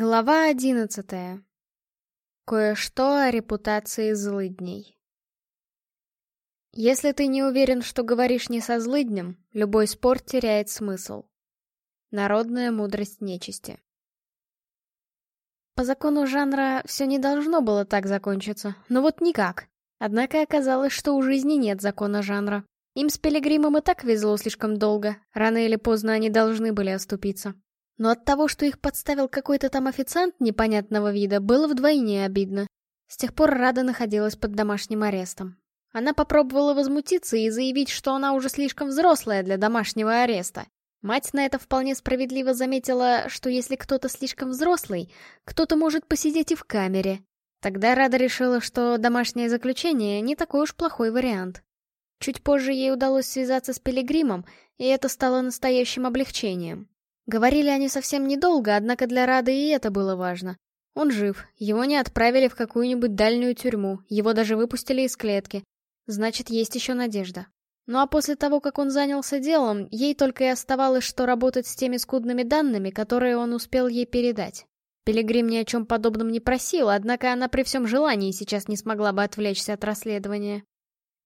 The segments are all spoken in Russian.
Глава одиннадцатая. Кое-что о репутации злыдней. Если ты не уверен, что говоришь не со злыднем, любой спор теряет смысл. Народная мудрость нечисти. По закону жанра все не должно было так закончиться, но вот никак. Однако оказалось, что у жизни нет закона жанра. Им с Пилигримом и так везло слишком долго, рано или поздно они должны были оступиться. Но от того, что их подставил какой-то там официант непонятного вида, было вдвойне обидно. С тех пор Рада находилась под домашним арестом. Она попробовала возмутиться и заявить, что она уже слишком взрослая для домашнего ареста. Мать на это вполне справедливо заметила, что если кто-то слишком взрослый, кто-то может посидеть и в камере. Тогда Рада решила, что домашнее заключение не такой уж плохой вариант. Чуть позже ей удалось связаться с Пилигримом, и это стало настоящим облегчением. Говорили они совсем недолго, однако для Рады и это было важно. Он жив, его не отправили в какую-нибудь дальнюю тюрьму, его даже выпустили из клетки. Значит, есть еще надежда. Ну а после того, как он занялся делом, ей только и оставалось, что работать с теми скудными данными, которые он успел ей передать. Пилигрим ни о чем подобном не просил, однако она при всем желании сейчас не смогла бы отвлечься от расследования.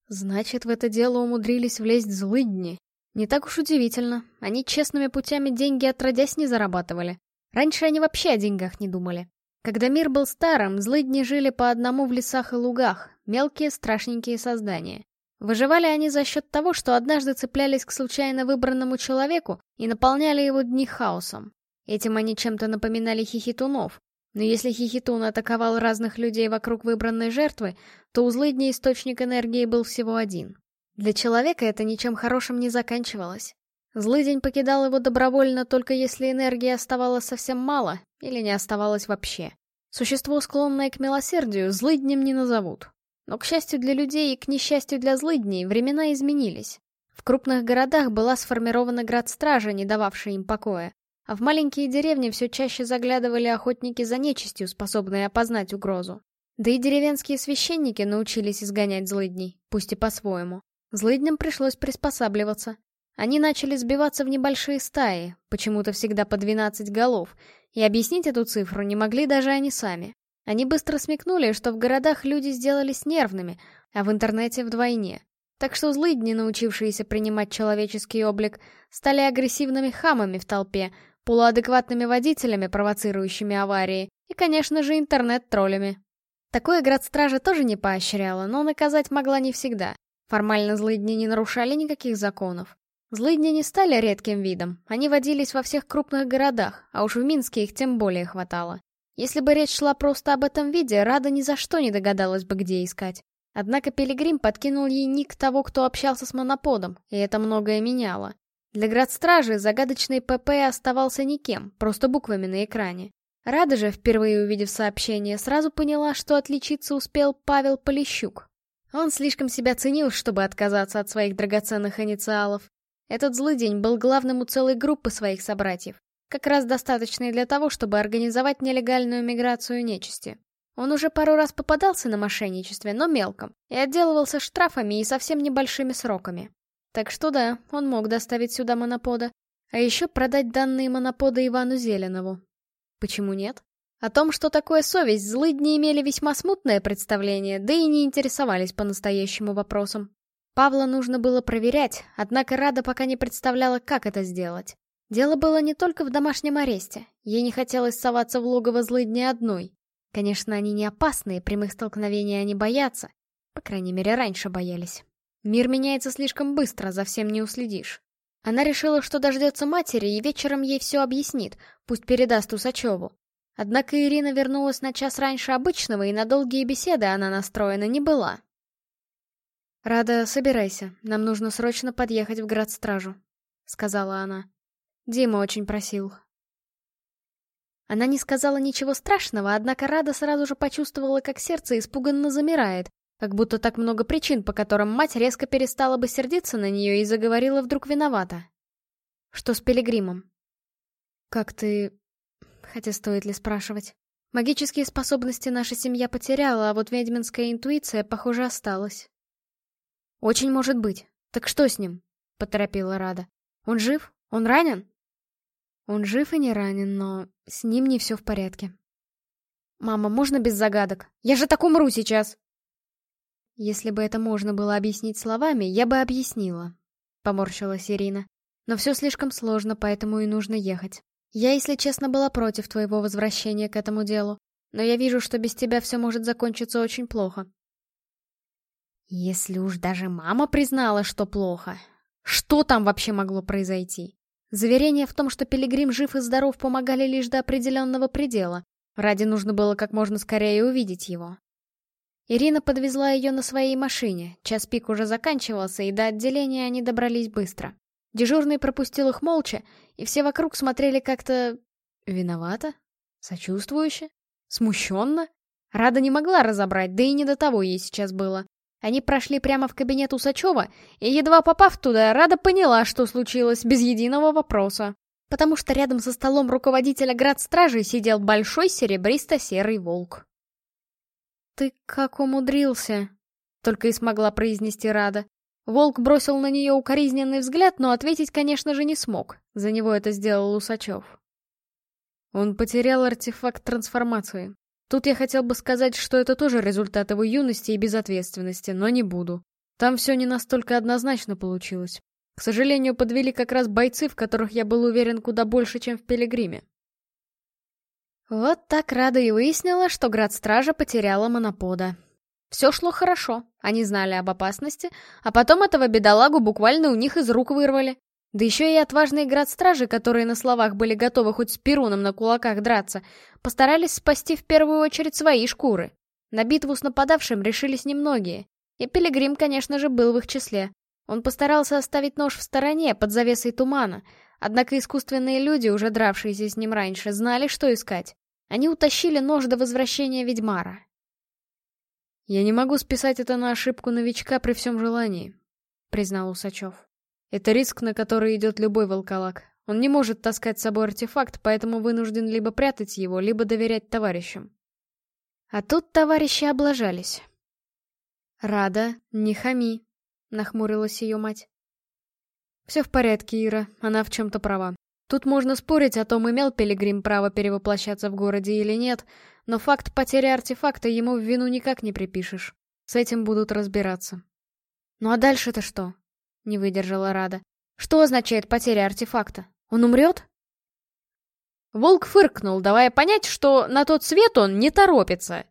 Значит, в это дело умудрились влезть злыдни, не так уж удивительно. Они честными путями деньги отродясь не зарабатывали. Раньше они вообще о деньгах не думали. Когда мир был старым, злыдни жили по одному в лесах и лугах, мелкие страшненькие создания. Выживали они за счет того, что однажды цеплялись к случайно выбранному человеку и наполняли его дни хаосом. Этим они чем-то напоминали хихитунов. Но если хихитун атаковал разных людей вокруг выбранной жертвы, то у злыдни источник энергии был всего один для человека это ничем хорошим не заканчивалось. Злый день покидал его добровольно, только если энергии оставалось совсем мало или не оставалось вообще. Существо, склонное к милосердию, злыднем не назовут. Но, к счастью для людей и к несчастью для злыдней, времена изменились. В крупных городах была сформирована град-стража, не дававшая им покоя. А в маленькие деревни все чаще заглядывали охотники за нечистью, способные опознать угрозу. Да и деревенские священники научились изгонять злыдней, пусть и по-своему. Злыдням пришлось приспосабливаться. Они начали сбиваться в небольшие стаи, почему-то всегда по 12 голов, и объяснить эту цифру не могли даже они сами. Они быстро смекнули, что в городах люди сделались нервными, а в интернете вдвойне. Так что злыдни, научившиеся принимать человеческий облик, стали агрессивными хамами в толпе, полуадекватными водителями, провоцирующими аварии, и, конечно же, интернет-троллями. Такое градстража тоже не поощряла, но наказать могла не всегда. Формально злые дни не нарушали никаких законов. Злые дни не стали редким видом, они водились во всех крупных городах, а уж в Минске их тем более хватало. Если бы речь шла просто об этом виде, Рада ни за что не догадалась бы, где искать. Однако Пилигрим подкинул ей ник того, кто общался с моноподом, и это многое меняло. Для градстражи загадочный ПП оставался никем, просто буквами на экране. Рада же, впервые увидев сообщение, сразу поняла, что отличиться успел Павел Полищук, он слишком себя ценил, чтобы отказаться от своих драгоценных инициалов. Этот злый день был главным у целой группы своих собратьев, как раз достаточный для того, чтобы организовать нелегальную миграцию нечисти. Он уже пару раз попадался на мошенничестве, но мелком, и отделывался штрафами и совсем небольшими сроками. Так что да, он мог доставить сюда монопода, а еще продать данные монопода Ивану Зеленову. Почему нет? О том, что такое совесть, злые дни имели весьма смутное представление, да и не интересовались по-настоящему вопросом. Павла нужно было проверять, однако Рада пока не представляла, как это сделать. Дело было не только в домашнем аресте. Ей не хотелось соваться в логово злыдни одной. Конечно, они не опасные, прямых столкновений они боятся. По крайней мере, раньше боялись. Мир меняется слишком быстро, за всем не уследишь. Она решила, что дождется матери и вечером ей все объяснит, пусть передаст Усачеву. Однако Ирина вернулась на час раньше обычного, и на долгие беседы она настроена не была. «Рада, собирайся, нам нужно срочно подъехать в градстражу», — сказала она. «Дима очень просил». Она не сказала ничего страшного, однако Рада сразу же почувствовала, как сердце испуганно замирает, как будто так много причин, по которым мать резко перестала бы сердиться на нее и заговорила вдруг виновата. «Что с Пилигримом?» «Как ты хотя стоит ли спрашивать. Магические способности наша семья потеряла, а вот ведьминская интуиция, похоже, осталась. «Очень может быть. Так что с ним?» — поторопила Рада. «Он жив? Он ранен?» «Он жив и не ранен, но с ним не все в порядке». «Мама, можно без загадок? Я же так умру сейчас!» «Если бы это можно было объяснить словами, я бы объяснила», — поморщилась Ирина. «Но все слишком сложно, поэтому и нужно ехать. Я, если честно, была против твоего возвращения к этому делу, но я вижу, что без тебя все может закончиться очень плохо. Если уж даже мама признала, что плохо, что там вообще могло произойти? Заверения в том, что Пилигрим жив и здоров, помогали лишь до определенного предела. Ради нужно было как можно скорее увидеть его. Ирина подвезла ее на своей машине, час пик уже заканчивался, и до отделения они добрались быстро. Дежурный пропустил их молча, и все вокруг смотрели как-то... виновато? Сочувствующе? Смущенно? Рада не могла разобрать, да и не до того ей сейчас было. Они прошли прямо в кабинет Усачева, и едва попав туда, Рада поняла, что случилось, без единого вопроса. Потому что рядом со столом руководителя градстражи сидел большой серебристо-серый волк. «Ты как умудрился?» — только и смогла произнести Рада. Волк бросил на нее укоризненный взгляд, но ответить, конечно же, не смог. За него это сделал Усачев. Он потерял артефакт трансформации. Тут я хотел бы сказать, что это тоже результат его юности и безответственности, но не буду. Там все не настолько однозначно получилось. К сожалению, подвели как раз бойцы, в которых я был уверен куда больше, чем в Пилигриме. Вот так Рада и выяснила, что град-стража потеряла монопода. Все шло хорошо, они знали об опасности, а потом этого бедолагу буквально у них из рук вырвали. Да еще и отважные град стражи, которые на словах были готовы хоть с Перуном на кулаках драться, постарались спасти в первую очередь свои шкуры. На битву с нападавшим решились немногие. И Пилигрим, конечно же, был в их числе. Он постарался оставить нож в стороне, под завесой тумана. Однако искусственные люди, уже дравшиеся с ним раньше, знали, что искать. Они утащили нож до возвращения Ведьмара. «Я не могу списать это на ошибку новичка при всем желании», — признал Усачев. «Это риск, на который идет любой волколак. Он не может таскать с собой артефакт, поэтому вынужден либо прятать его, либо доверять товарищам». А тут товарищи облажались. «Рада, не хами», — нахмурилась ее мать. «Все в порядке, Ира, она в чем-то права. Тут можно спорить о том, имел Пилигрим право перевоплощаться в городе или нет, — но факт потери артефакта ему в вину никак не припишешь. С этим будут разбираться. Ну а дальше-то что? Не выдержала Рада. Что означает потеря артефакта? Он умрет? Волк фыркнул, давая понять, что на тот свет он не торопится.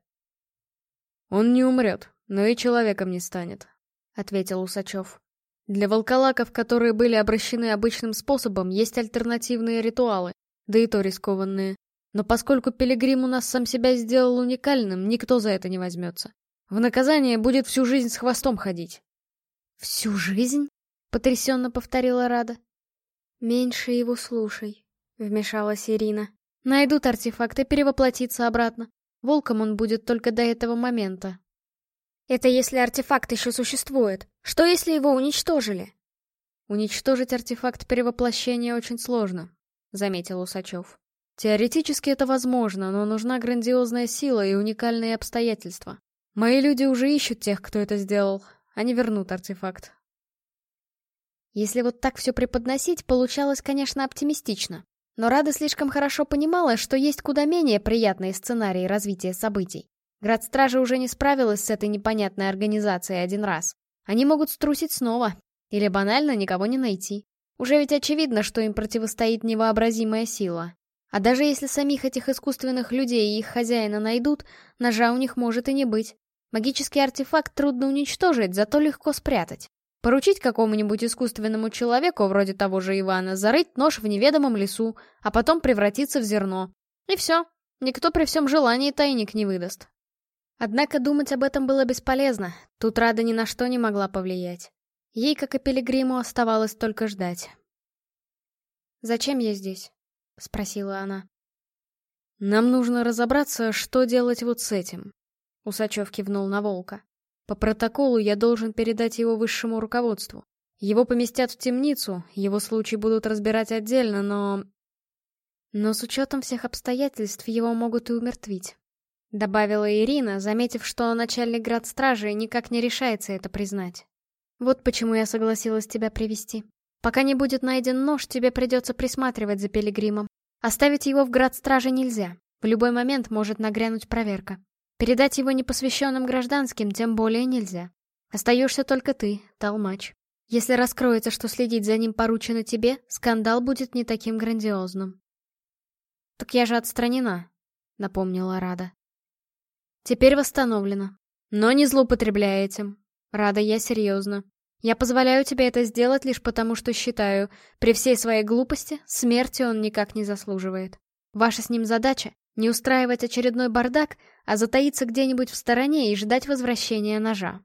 Он не умрет, но и человеком не станет, ответил Усачев. Для волколаков, которые были обращены обычным способом, есть альтернативные ритуалы, да и то рискованные. Но поскольку Пилигрим у нас сам себя сделал уникальным, никто за это не возьмется. В наказание будет всю жизнь с хвостом ходить. «Всю жизнь?» — потрясенно повторила Рада. «Меньше его слушай», — вмешалась Ирина. «Найдут артефакт и перевоплотится обратно. Волком он будет только до этого момента». «Это если артефакт еще существует. Что если его уничтожили?» «Уничтожить артефакт перевоплощения очень сложно», — заметил Усачев. Теоретически это возможно, но нужна грандиозная сила и уникальные обстоятельства. Мои люди уже ищут тех, кто это сделал. Они вернут артефакт. Если вот так все преподносить, получалось, конечно, оптимистично. Но Рада слишком хорошо понимала, что есть куда менее приятные сценарии развития событий. Град Стражи уже не справилась с этой непонятной организацией один раз. Они могут струсить снова. Или банально никого не найти. Уже ведь очевидно, что им противостоит невообразимая сила. А даже если самих этих искусственных людей и их хозяина найдут, ножа у них может и не быть. Магический артефакт трудно уничтожить, зато легко спрятать. Поручить какому-нибудь искусственному человеку, вроде того же Ивана, зарыть нож в неведомом лесу, а потом превратиться в зерно. И все. Никто при всем желании тайник не выдаст. Однако думать об этом было бесполезно. Тут Рада ни на что не могла повлиять. Ей, как и Пилигриму, оставалось только ждать. «Зачем я здесь?» — спросила она. «Нам нужно разобраться, что делать вот с этим», — Усачев кивнул на Волка. «По протоколу я должен передать его высшему руководству. Его поместят в темницу, его случаи будут разбирать отдельно, но...» «Но с учетом всех обстоятельств его могут и умертвить», — добавила Ирина, заметив, что начальник градстражи никак не решается это признать. «Вот почему я согласилась тебя привести. Пока не будет найден нож, тебе придется присматривать за Пилигримом. Оставить его в град стражи нельзя. В любой момент может нагрянуть проверка. Передать его непосвященным гражданским тем более нельзя. Остаешься только ты, толмач. Если раскроется, что следить за ним поручено тебе, скандал будет не таким грандиозным. «Так я же отстранена», — напомнила Рада. «Теперь восстановлена. Но не злоупотребляй этим. Рада, я серьезно. Я позволяю тебе это сделать лишь потому, что считаю, при всей своей глупости, смерти он никак не заслуживает. Ваша с ним задача — не устраивать очередной бардак, а затаиться где-нибудь в стороне и ждать возвращения ножа.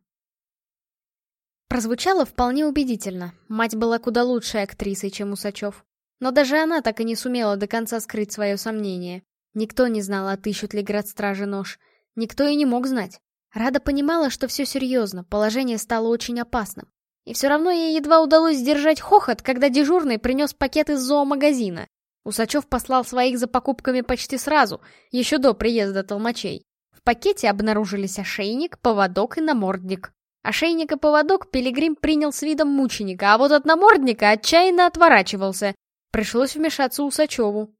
Прозвучало вполне убедительно. Мать была куда лучшей актрисой, чем Усачев. Но даже она так и не сумела до конца скрыть свое сомнение. Никто не знал, отыщут ли градстражи нож. Никто и не мог знать. Рада понимала, что все серьезно, положение стало очень опасным. И все равно ей едва удалось сдержать хохот, когда дежурный принес пакет из зоомагазина. Усачев послал своих за покупками почти сразу, еще до приезда толмачей. В пакете обнаружились ошейник, поводок и намордник. Ошейник и поводок Пилигрим принял с видом мученика, а вот от намордника отчаянно отворачивался. Пришлось вмешаться Усачеву.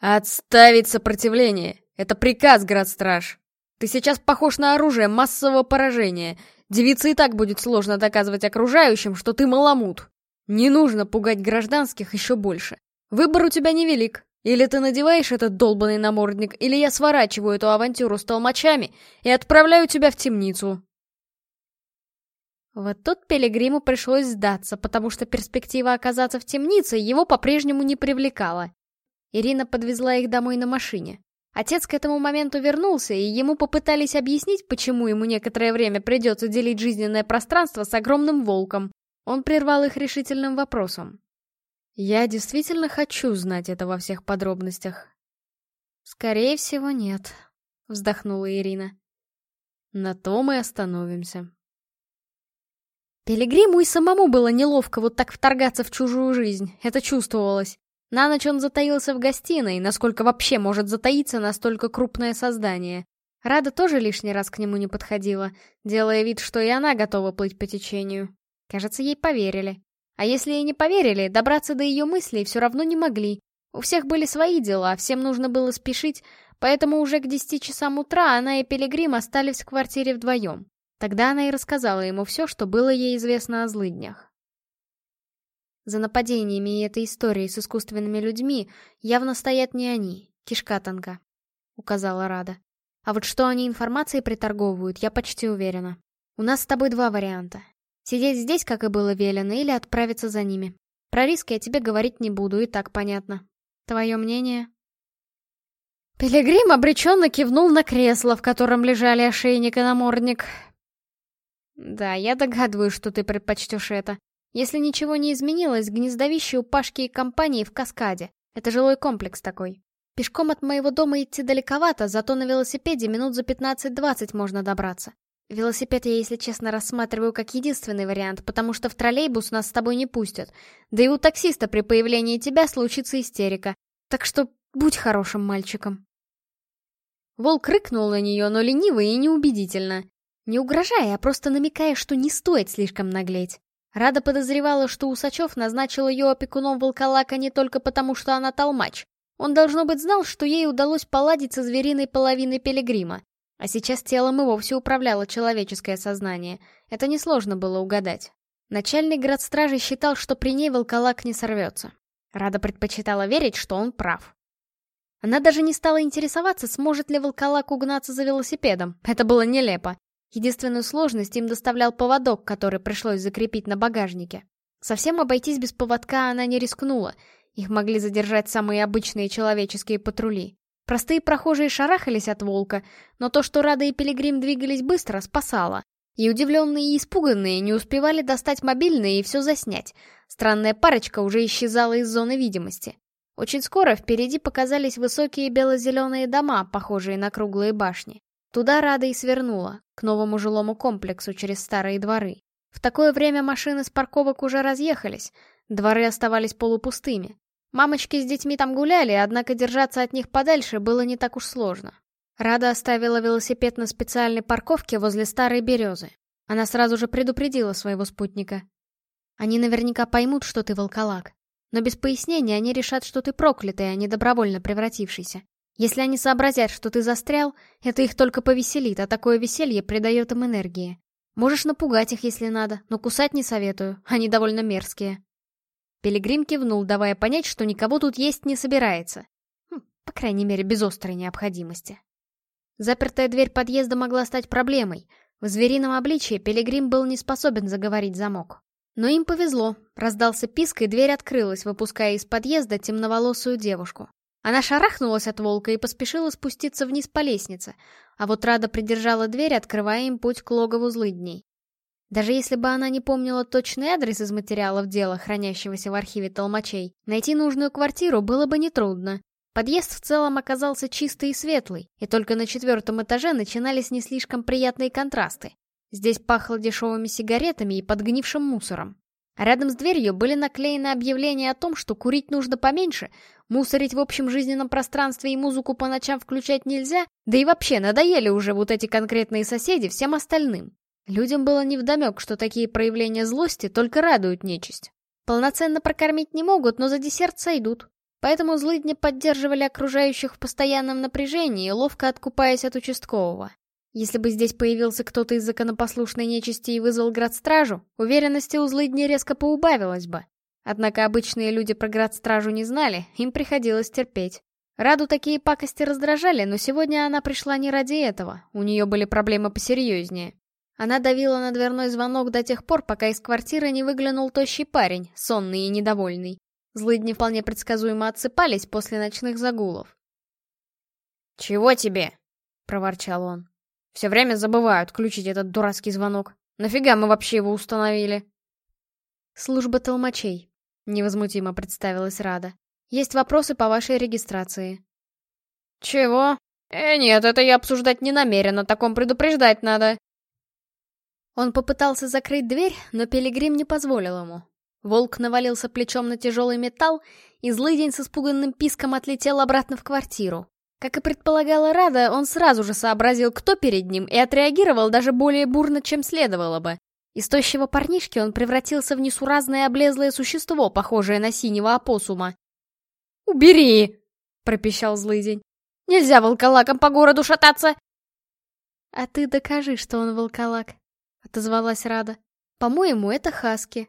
«Отставить сопротивление! Это приказ, градстраж! Ты сейчас похож на оружие массового поражения. Девице и так будет сложно доказывать окружающим, что ты маламут. Не нужно пугать гражданских еще больше. Выбор у тебя невелик. Или ты надеваешь этот долбанный намордник, или я сворачиваю эту авантюру с толмачами и отправляю тебя в темницу. Вот тут Пилигриму пришлось сдаться, потому что перспектива оказаться в темнице его по-прежнему не привлекала. Ирина подвезла их домой на машине. Отец к этому моменту вернулся, и ему попытались объяснить, почему ему некоторое время придется делить жизненное пространство с огромным волком. Он прервал их решительным вопросом. «Я действительно хочу знать это во всех подробностях». «Скорее всего, нет», — вздохнула Ирина. «На то мы остановимся». Пилигриму и самому было неловко вот так вторгаться в чужую жизнь, это чувствовалось. На ночь он затаился в гостиной, насколько вообще может затаиться настолько крупное создание. Рада тоже лишний раз к нему не подходила, делая вид, что и она готова плыть по течению. Кажется, ей поверили. А если и не поверили, добраться до ее мыслей все равно не могли. У всех были свои дела, всем нужно было спешить, поэтому уже к десяти часам утра она и Пилигрим остались в квартире вдвоем. Тогда она и рассказала ему все, что было ей известно о злыднях. За нападениями этой истории с искусственными людьми явно стоят не они, кишка танка, указала Рада. А вот что они информацией приторговывают, я почти уверена. У нас с тобой два варианта. Сидеть здесь, как и было велено, или отправиться за ними. Про риски я тебе говорить не буду, и так понятно. Твое мнение? Пилигрим обреченно кивнул на кресло, в котором лежали ошейник и намордник. «Да, я догадываюсь, что ты предпочтешь это. Если ничего не изменилось, гнездовище у Пашки и компании в Каскаде. Это жилой комплекс такой. Пешком от моего дома идти далековато, зато на велосипеде минут за 15-20 можно добраться. Велосипед я, если честно, рассматриваю как единственный вариант, потому что в троллейбус нас с тобой не пустят. Да и у таксиста при появлении тебя случится истерика. Так что будь хорошим мальчиком. Волк рыкнул на нее, но лениво и неубедительно. Не угрожая, а просто намекая, что не стоит слишком наглеть. Рада подозревала, что Усачев назначил ее опекуном волколака не только потому, что она толмач. Он, должно быть, знал, что ей удалось поладить со звериной половиной пилигрима. А сейчас телом и вовсе управляло человеческое сознание. Это несложно было угадать. Начальник градстражи считал, что при ней волколак не сорвется. Рада предпочитала верить, что он прав. Она даже не стала интересоваться, сможет ли волколак угнаться за велосипедом. Это было нелепо. Единственную сложность им доставлял поводок, который пришлось закрепить на багажнике. Совсем обойтись без поводка она не рискнула. Их могли задержать самые обычные человеческие патрули. Простые прохожие шарахались от волка, но то, что Рада и Пилигрим двигались быстро, спасало. И удивленные и испуганные не успевали достать мобильные и все заснять. Странная парочка уже исчезала из зоны видимости. Очень скоро впереди показались высокие бело-зеленые дома, похожие на круглые башни. Туда Рада и свернула, к новому жилому комплексу через старые дворы. В такое время машины с парковок уже разъехались, дворы оставались полупустыми. Мамочки с детьми там гуляли, однако держаться от них подальше было не так уж сложно. Рада оставила велосипед на специальной парковке возле старой березы. Она сразу же предупредила своего спутника. «Они наверняка поймут, что ты волколак. Но без пояснения они решат, что ты проклятый, а не добровольно превратившийся. Если они сообразят, что ты застрял, это их только повеселит, а такое веселье придает им энергии. Можешь напугать их, если надо, но кусать не советую, они довольно мерзкие». Пилигрим кивнул, давая понять, что никого тут есть не собирается. Хм, по крайней мере, без острой необходимости. Запертая дверь подъезда могла стать проблемой. В зверином обличье Пилигрим был не способен заговорить замок. Но им повезло. Раздался писк, и дверь открылась, выпуская из подъезда темноволосую девушку. Она шарахнулась от волка и поспешила спуститься вниз по лестнице, а вот Рада придержала дверь, открывая им путь к логову злыдней. Даже если бы она не помнила точный адрес из материалов дела, хранящегося в архиве толмачей, найти нужную квартиру было бы нетрудно. Подъезд в целом оказался чистый и светлый, и только на четвертом этаже начинались не слишком приятные контрасты. Здесь пахло дешевыми сигаретами и подгнившим мусором. Рядом с дверью были наклеены объявления о том, что курить нужно поменьше, Мусорить в общем жизненном пространстве и музыку по ночам включать нельзя, да и вообще надоели уже вот эти конкретные соседи всем остальным. Людям было невдомек, что такие проявления злости только радуют нечисть. Полноценно прокормить не могут, но за десерт сойдут. Поэтому злыдни поддерживали окружающих в постоянном напряжении, ловко откупаясь от участкового. Если бы здесь появился кто-то из законопослушной нечисти и вызвал градстражу, уверенности у злыдни резко поубавилось бы. Однако обычные люди про градстражу не знали, им приходилось терпеть. Раду такие пакости раздражали, но сегодня она пришла не ради этого, у нее были проблемы посерьезнее. Она давила на дверной звонок до тех пор, пока из квартиры не выглянул тощий парень, сонный и недовольный. Злыдни вполне предсказуемо отсыпались после ночных загулов. «Чего тебе?» — проворчал он. «Все время забывают включить этот дурацкий звонок. Нафига мы вообще его установили?» Служба толмачей. Невозмутимо представилась Рада. «Есть вопросы по вашей регистрации». «Чего? Э, нет, это я обсуждать не намерена, таком предупреждать надо». Он попытался закрыть дверь, но Пилигрим не позволил ему. Волк навалился плечом на тяжелый металл, и злый день с испуганным писком отлетел обратно в квартиру. Как и предполагала Рада, он сразу же сообразил, кто перед ним, и отреагировал даже более бурно, чем следовало бы. Из тощего парнишки он превратился в несуразное облезлое существо, похожее на синего опоссума. «Убери!» — пропищал злый день. «Нельзя волколаком по городу шататься!» «А ты докажи, что он волколак», — отозвалась Рада. «По-моему, это хаски».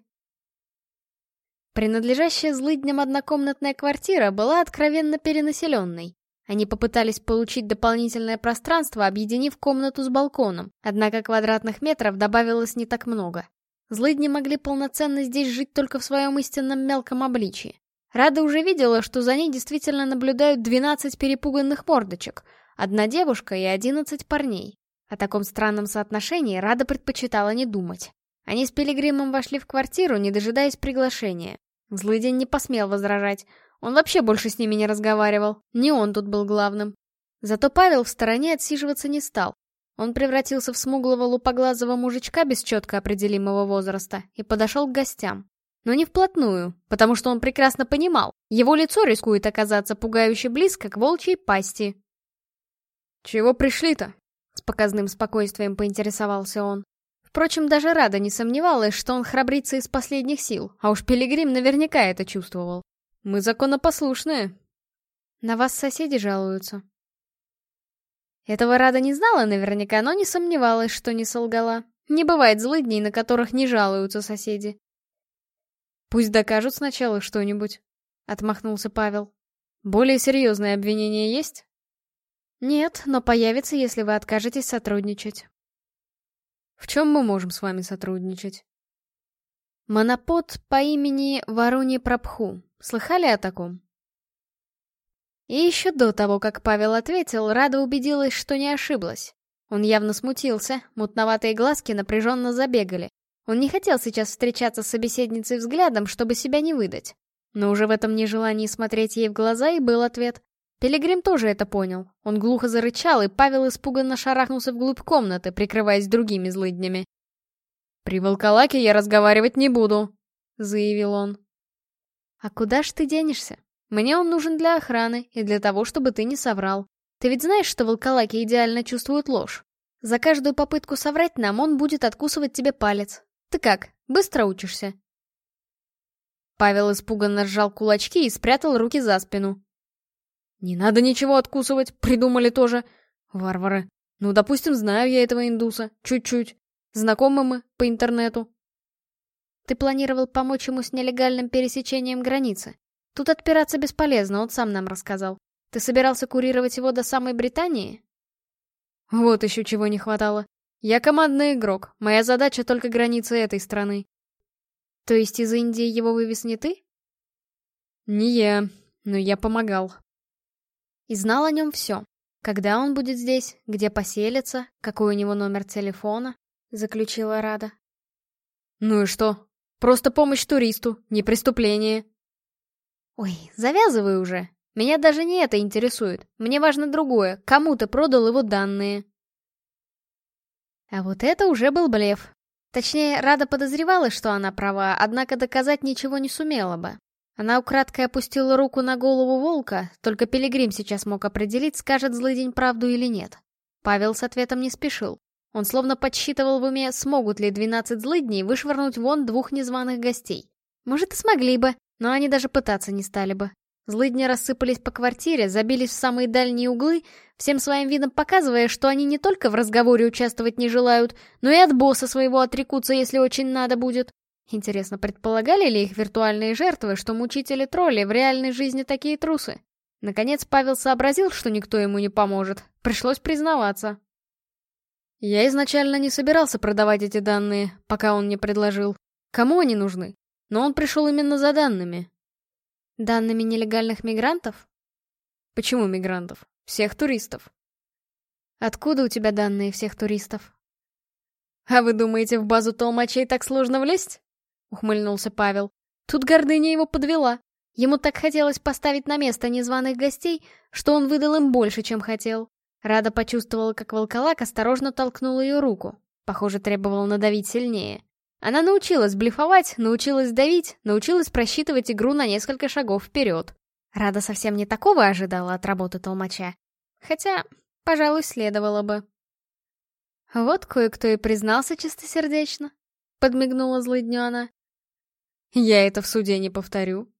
Принадлежащая злыдням однокомнатная квартира была откровенно перенаселенной. Они попытались получить дополнительное пространство, объединив комнату с балконом, однако квадратных метров добавилось не так много. Злыдни могли полноценно здесь жить только в своем истинном мелком обличии. Рада уже видела, что за ней действительно наблюдают 12 перепуганных мордочек, одна девушка и 11 парней. О таком странном соотношении Рада предпочитала не думать. Они с Пилигримом вошли в квартиру, не дожидаясь приглашения. Злыдень не посмел возражать. Он вообще больше с ними не разговаривал. Не он тут был главным. Зато Павел в стороне отсиживаться не стал. Он превратился в смуглого лупоглазого мужичка без четко определимого возраста и подошел к гостям. Но не вплотную, потому что он прекрасно понимал, его лицо рискует оказаться пугающе близко к волчьей пасти. «Чего пришли-то?» — с показным спокойствием поинтересовался он. Впрочем, даже Рада не сомневалась, что он храбрится из последних сил, а уж Пилигрим наверняка это чувствовал. Мы законопослушные. На вас соседи жалуются. Этого Рада не знала наверняка, но не сомневалась, что не солгала. Не бывает злых дней, на которых не жалуются соседи. «Пусть докажут сначала что-нибудь», — отмахнулся Павел. «Более серьезные обвинения есть?» «Нет, но появится, если вы откажетесь сотрудничать». «В чем мы можем с вами сотрудничать?» Монопод по имени Варуни Прабху. Слыхали о таком? И еще до того, как Павел ответил, Рада убедилась, что не ошиблась. Он явно смутился, мутноватые глазки напряженно забегали. Он не хотел сейчас встречаться с собеседницей взглядом, чтобы себя не выдать. Но уже в этом нежелании смотреть ей в глаза и был ответ. Пилигрим тоже это понял. Он глухо зарычал, и Павел испуганно шарахнулся вглубь комнаты, прикрываясь другими злыднями. «При волколаке я разговаривать не буду», — заявил он. «А куда ж ты денешься? Мне он нужен для охраны и для того, чтобы ты не соврал. Ты ведь знаешь, что волколаки идеально чувствуют ложь? За каждую попытку соврать нам он будет откусывать тебе палец. Ты как, быстро учишься?» Павел испуганно сжал кулачки и спрятал руки за спину. «Не надо ничего откусывать, придумали тоже. Варвары. Ну, допустим, знаю я этого индуса. Чуть-чуть. Знакомы мы по интернету. Ты планировал помочь ему с нелегальным пересечением границы. Тут отпираться бесполезно, он сам нам рассказал. Ты собирался курировать его до самой Британии? Вот еще чего не хватало. Я командный игрок, моя задача только границы этой страны. То есть из Индии его вывез не ты? Не я, но я помогал. И знал о нем все. Когда он будет здесь, где поселится, какой у него номер телефона, — заключила Рада. «Ну и что? Просто помощь туристу, не преступление». «Ой, завязывай уже. Меня даже не это интересует. Мне важно другое. Кому ты продал его данные?» А вот это уже был блеф. Точнее, Рада подозревала, что она права, однако доказать ничего не сумела бы. Она украдкой опустила руку на голову волка, только Пилигрим сейчас мог определить, скажет злый день правду или нет. Павел с ответом не спешил. Он словно подсчитывал в уме, смогут ли 12 злыдней вышвырнуть вон двух незваных гостей. Может, и смогли бы, но они даже пытаться не стали бы. Злыдни рассыпались по квартире, забились в самые дальние углы, всем своим видом показывая, что они не только в разговоре участвовать не желают, но и от босса своего отрекутся, если очень надо будет. Интересно, предполагали ли их виртуальные жертвы, что мучители тролли в реальной жизни такие трусы? Наконец Павел сообразил, что никто ему не поможет. Пришлось признаваться. Я изначально не собирался продавать эти данные, пока он не предложил. Кому они нужны? Но он пришел именно за данными. Данными нелегальных мигрантов? Почему мигрантов? Всех туристов. Откуда у тебя данные всех туристов? А вы думаете, в базу толмачей так сложно влезть? Ухмыльнулся Павел. Тут гордыня его подвела. Ему так хотелось поставить на место незваных гостей, что он выдал им больше, чем хотел. Рада почувствовала, как волколак осторожно толкнул ее руку. Похоже, требовал надавить сильнее. Она научилась блефовать, научилась давить, научилась просчитывать игру на несколько шагов вперед. Рада совсем не такого ожидала от работы толмача. Хотя, пожалуй, следовало бы. «Вот кое-кто и признался чистосердечно», — подмигнула злыднёна. «Я это в суде не повторю».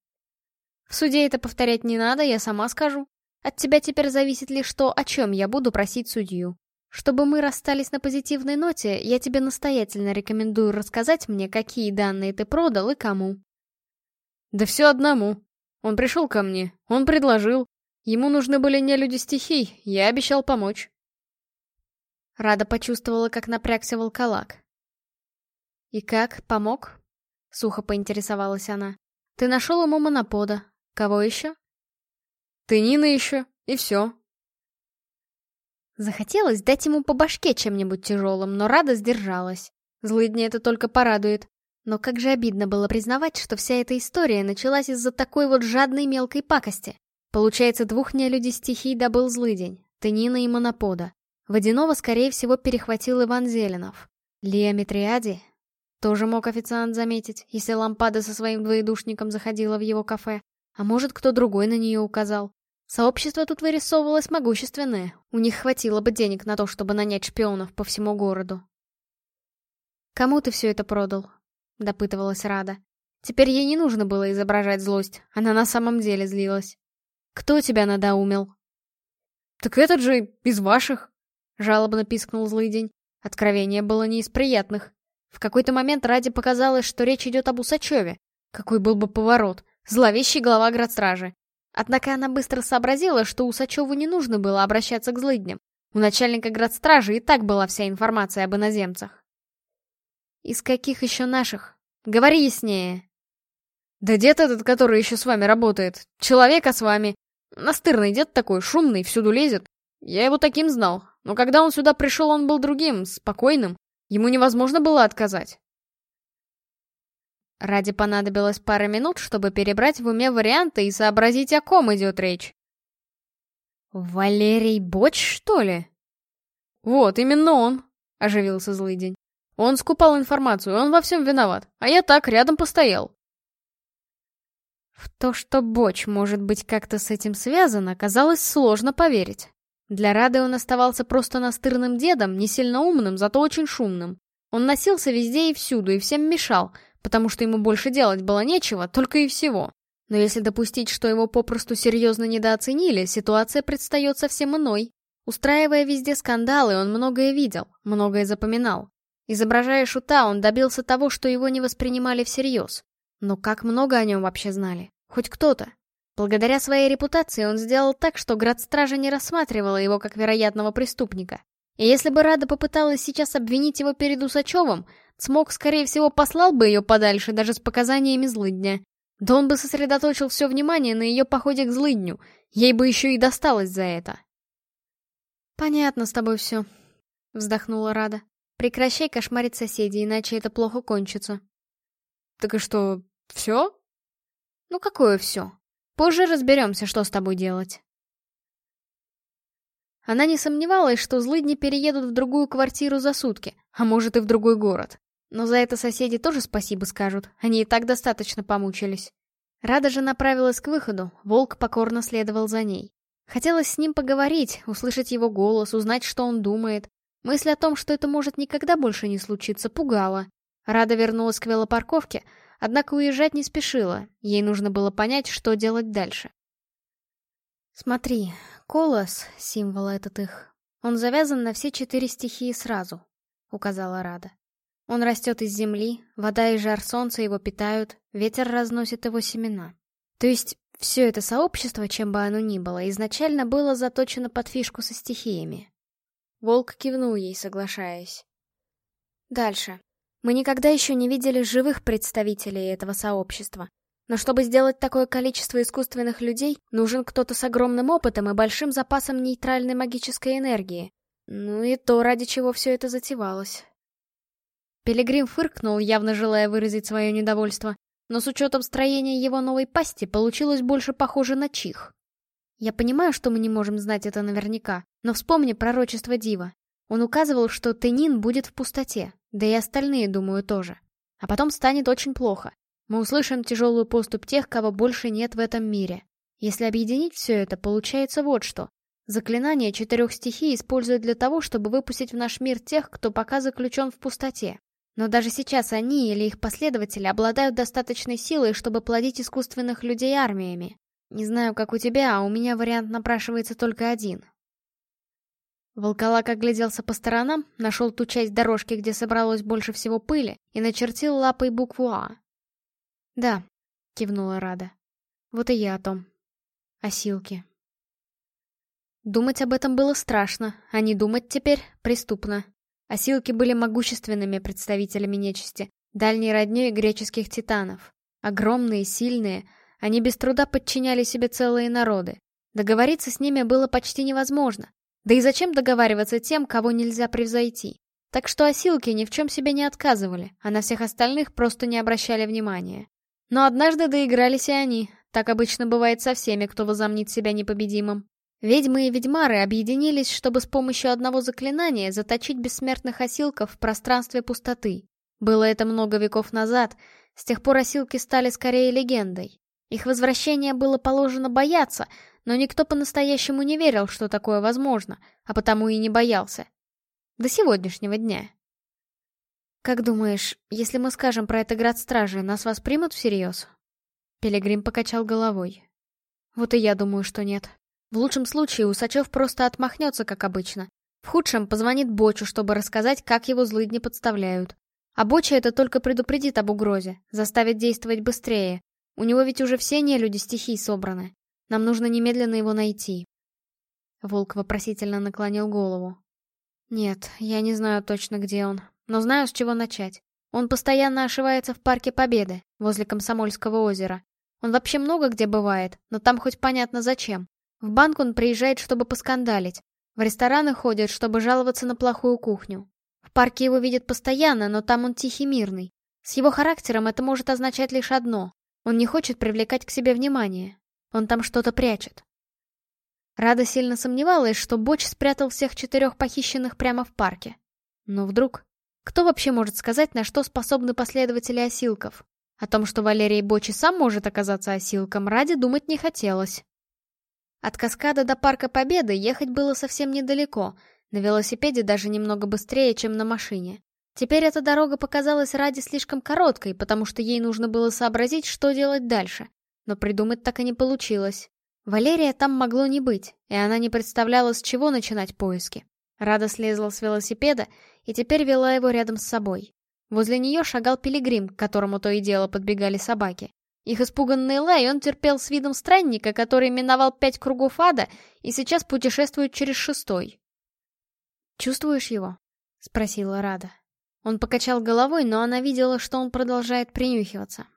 «В суде это повторять не надо, я сама скажу», от тебя теперь зависит лишь то, о чем я буду просить судью. Чтобы мы расстались на позитивной ноте, я тебе настоятельно рекомендую рассказать мне, какие данные ты продал и кому». «Да все одному. Он пришел ко мне, он предложил. Ему нужны были не люди стихий, я обещал помочь». Рада почувствовала, как напрягся волколак. «И как, помог?» — сухо поинтересовалась она. «Ты нашел ему монопода. Кого еще?» Ты Нина еще, и все. Захотелось дать ему по башке чем-нибудь тяжелым, но Рада сдержалась. Злыдня это только порадует. Но как же обидно было признавать, что вся эта история началась из-за такой вот жадной мелкой пакости. Получается, двух нелюдей стихий добыл злыдень, Тынина и Монопода. Водянова скорее всего, перехватил Иван Зеленов. Леометриади? Тоже мог официант заметить, если лампада со своим двоедушником заходила в его кафе. А может, кто другой на нее указал. Сообщество тут вырисовывалось могущественное. У них хватило бы денег на то, чтобы нанять шпионов по всему городу. «Кому ты все это продал?» — допытывалась Рада. Теперь ей не нужно было изображать злость. Она на самом деле злилась. «Кто тебя надоумил?» «Так этот же из ваших!» — жалобно пискнул злый день. Откровение было не из приятных. В какой-то момент Раде показалось, что речь идет об Усачеве. Какой был бы поворот. Зловещий глава градстражи. Однако она быстро сообразила, что Усачеву не нужно было обращаться к злыдням. У начальника градстражи и так была вся информация об иноземцах. «Из каких еще наших? Говори яснее!» «Да дед этот, который еще с вами работает, человек а с вами. Настырный дед такой, шумный, всюду лезет. Я его таким знал, но когда он сюда пришел, он был другим, спокойным. Ему невозможно было отказать. Ради понадобилось пара минут, чтобы перебрать в уме варианты и сообразить, о ком идет речь. «Валерий Боч, что ли?» «Вот, именно он», — оживился злый день. «Он скупал информацию, он во всем виноват, а я так рядом постоял». В то, что Боч может быть как-то с этим связан, оказалось сложно поверить. Для Рады он оставался просто настырным дедом, не сильно умным, зато очень шумным. Он носился везде и всюду, и всем мешал — потому что ему больше делать было нечего, только и всего. Но если допустить, что его попросту серьезно недооценили, ситуация предстает совсем иной. Устраивая везде скандалы, он многое видел, многое запоминал. Изображая шута, он добился того, что его не воспринимали всерьез. Но как много о нем вообще знали? Хоть кто-то. Благодаря своей репутации он сделал так, что градстража не рассматривала его как вероятного преступника. И если бы Рада попыталась сейчас обвинить его перед Усачевым, Смог, скорее всего, послал бы ее подальше, даже с показаниями злыдня. Да он бы сосредоточил все внимание на ее походе к злыдню. Ей бы еще и досталось за это. «Понятно с тобой все», — вздохнула Рада. «Прекращай кошмарить соседей, иначе это плохо кончится». «Так и что, все?» «Ну какое все? Позже разберемся, что с тобой делать». Она не сомневалась, что злыдни переедут в другую квартиру за сутки, а может и в другой город. Но за это соседи тоже спасибо скажут, они и так достаточно помучились. Рада же направилась к выходу, волк покорно следовал за ней. Хотелось с ним поговорить, услышать его голос, узнать, что он думает. Мысль о том, что это может никогда больше не случиться, пугала. Рада вернулась к велопарковке, однако уезжать не спешила, ей нужно было понять, что делать дальше. Смотри, колос, символ этот их, он завязан на все четыре стихии сразу, указала Рада. Он растет из земли, вода и жар солнца его питают, ветер разносит его семена. То есть все это сообщество, чем бы оно ни было, изначально было заточено под фишку со стихиями. Волк кивнул ей, соглашаясь. Дальше. Мы никогда еще не видели живых представителей этого сообщества. Но чтобы сделать такое количество искусственных людей, нужен кто-то с огромным опытом и большим запасом нейтральной магической энергии. Ну и то, ради чего все это затевалось. Пилигрим фыркнул, явно желая выразить свое недовольство, но с учетом строения его новой пасти получилось больше похоже на чих. Я понимаю, что мы не можем знать это наверняка, но вспомни пророчество Дива. Он указывал, что Тенин будет в пустоте, да и остальные, думаю, тоже. А потом станет очень плохо. Мы услышим тяжелую поступь тех, кого больше нет в этом мире. Если объединить все это, получается вот что. Заклинание четырех стихий используют для того, чтобы выпустить в наш мир тех, кто пока заключен в пустоте. Но даже сейчас они или их последователи обладают достаточной силой, чтобы плодить искусственных людей армиями. Не знаю, как у тебя, а у меня вариант напрашивается только один. Волколак огляделся по сторонам, нашел ту часть дорожки, где собралось больше всего пыли, и начертил лапой букву «А». «Да», — кивнула Рада. «Вот и я о том. Осилки». Думать об этом было страшно, а не думать теперь преступно а были могущественными представителями нечисти, дальней родней греческих титанов. Огромные, сильные, они без труда подчиняли себе целые народы. Договориться с ними было почти невозможно. Да и зачем договариваться тем, кого нельзя превзойти? Так что осилки ни в чем себе не отказывали, а на всех остальных просто не обращали внимания. Но однажды доигрались и они, так обычно бывает со всеми, кто возомнит себя непобедимым. Ведьмы и ведьмары объединились, чтобы с помощью одного заклинания заточить бессмертных осилков в пространстве пустоты. Было это много веков назад, с тех пор осилки стали скорее легендой. Их возвращение было положено бояться, но никто по-настоящему не верил, что такое возможно, а потому и не боялся. До сегодняшнего дня. «Как думаешь, если мы скажем про это град стражи, нас воспримут всерьез?» Пилигрим покачал головой. «Вот и я думаю, что нет». В лучшем случае Усачев просто отмахнется, как обычно. В худшем позвонит Бочу, чтобы рассказать, как его злые дни подставляют. А Боча это только предупредит об угрозе, заставит действовать быстрее. У него ведь уже все нелюди стихий собраны. Нам нужно немедленно его найти. Волк вопросительно наклонил голову. Нет, я не знаю точно, где он, но знаю, с чего начать. Он постоянно ошивается в Парке Победы, возле Комсомольского озера. Он вообще много где бывает, но там хоть понятно зачем. В банк он приезжает, чтобы поскандалить. В рестораны ходит, чтобы жаловаться на плохую кухню. В парке его видят постоянно, но там он тихий мирный. С его характером это может означать лишь одно. Он не хочет привлекать к себе внимание. Он там что-то прячет. Рада сильно сомневалась, что Боч спрятал всех четырех похищенных прямо в парке. Но вдруг... Кто вообще может сказать, на что способны последователи осилков? О том, что Валерий Бочи сам может оказаться осилком, ради думать не хотелось. От каскада до Парка Победы ехать было совсем недалеко, на велосипеде даже немного быстрее, чем на машине. Теперь эта дорога показалась Раде слишком короткой, потому что ей нужно было сообразить, что делать дальше. Но придумать так и не получилось. Валерия там могло не быть, и она не представляла, с чего начинать поиски. Рада слезла с велосипеда и теперь вела его рядом с собой. Возле нее шагал пилигрим, к которому то и дело подбегали собаки. Их испуганный лай он терпел с видом странника, который миновал пять кругов ада и сейчас путешествует через шестой. «Чувствуешь его?» — спросила Рада. Он покачал головой, но она видела, что он продолжает принюхиваться.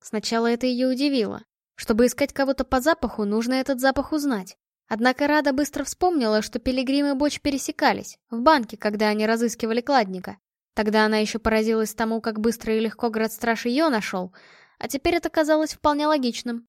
Сначала это ее удивило. Чтобы искать кого-то по запаху, нужно этот запах узнать. Однако Рада быстро вспомнила, что пилигрим и Боч пересекались, в банке, когда они разыскивали кладника. Тогда она еще поразилась тому, как быстро и легко градстраж ее нашел — а теперь это казалось вполне логичным.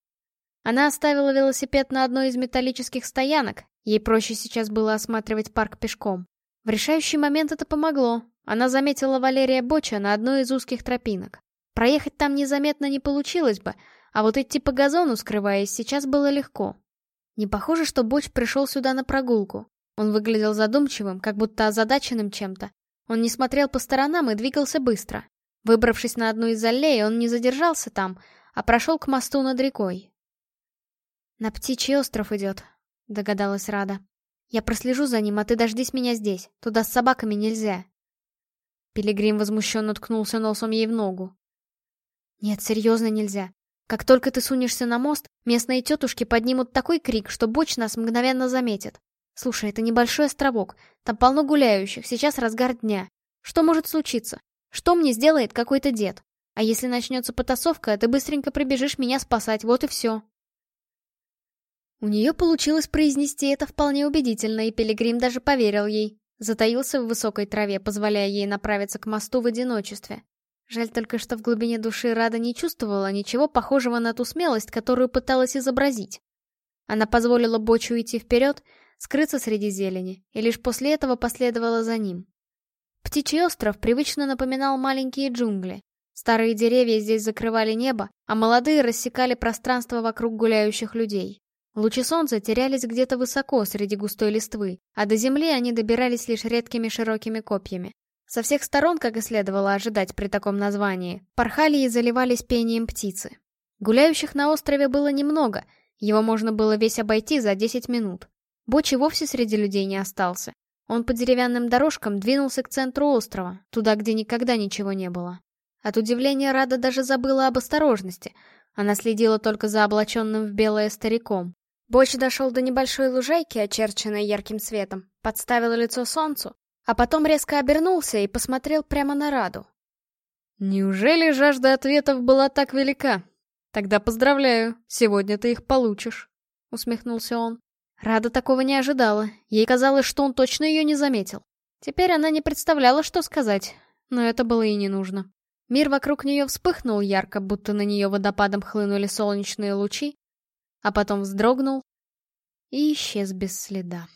Она оставила велосипед на одной из металлических стоянок, ей проще сейчас было осматривать парк пешком. В решающий момент это помогло, она заметила Валерия Боча на одной из узких тропинок. Проехать там незаметно не получилось бы, а вот идти по газону, скрываясь, сейчас было легко. Не похоже, что Боч пришел сюда на прогулку. Он выглядел задумчивым, как будто озадаченным чем-то. Он не смотрел по сторонам и двигался быстро. Выбравшись на одну из аллей, он не задержался там, а прошел к мосту над рекой. «На птичий остров идет», — догадалась Рада. «Я прослежу за ним, а ты дождись меня здесь. Туда с собаками нельзя». Пилигрим возмущенно ткнулся носом ей в ногу. «Нет, серьезно нельзя. Как только ты сунешься на мост, местные тетушки поднимут такой крик, что боч нас мгновенно заметит. Слушай, это небольшой островок, там полно гуляющих, сейчас разгар дня. Что может случиться? Что мне сделает какой-то дед? А если начнется потасовка, ты быстренько прибежишь меня спасать, вот и все. У нее получилось произнести это вполне убедительно, и Пилигрим даже поверил ей. Затаился в высокой траве, позволяя ей направиться к мосту в одиночестве. Жаль только, что в глубине души Рада не чувствовала ничего похожего на ту смелость, которую пыталась изобразить. Она позволила Бочу идти вперед, скрыться среди зелени, и лишь после этого последовала за ним. Птичий остров привычно напоминал маленькие джунгли. Старые деревья здесь закрывали небо, а молодые рассекали пространство вокруг гуляющих людей. Лучи солнца терялись где-то высоко среди густой листвы, а до земли они добирались лишь редкими широкими копьями. Со всех сторон, как и следовало ожидать при таком названии, порхали и заливались пением птицы. Гуляющих на острове было немного, его можно было весь обойти за 10 минут. Бочи вовсе среди людей не остался. Он по деревянным дорожкам двинулся к центру острова, туда, где никогда ничего не было. От удивления Рада даже забыла об осторожности. Она следила только за облаченным в белое стариком. Больше дошел до небольшой лужайки, очерченной ярким светом, подставил лицо солнцу, а потом резко обернулся и посмотрел прямо на Раду. «Неужели жажда ответов была так велика? Тогда поздравляю, сегодня ты их получишь», — усмехнулся он. Рада такого не ожидала. Ей казалось, что он точно ее не заметил. Теперь она не представляла, что сказать, но это было и не нужно. Мир вокруг нее вспыхнул ярко, будто на нее водопадом хлынули солнечные лучи, а потом вздрогнул и исчез без следа.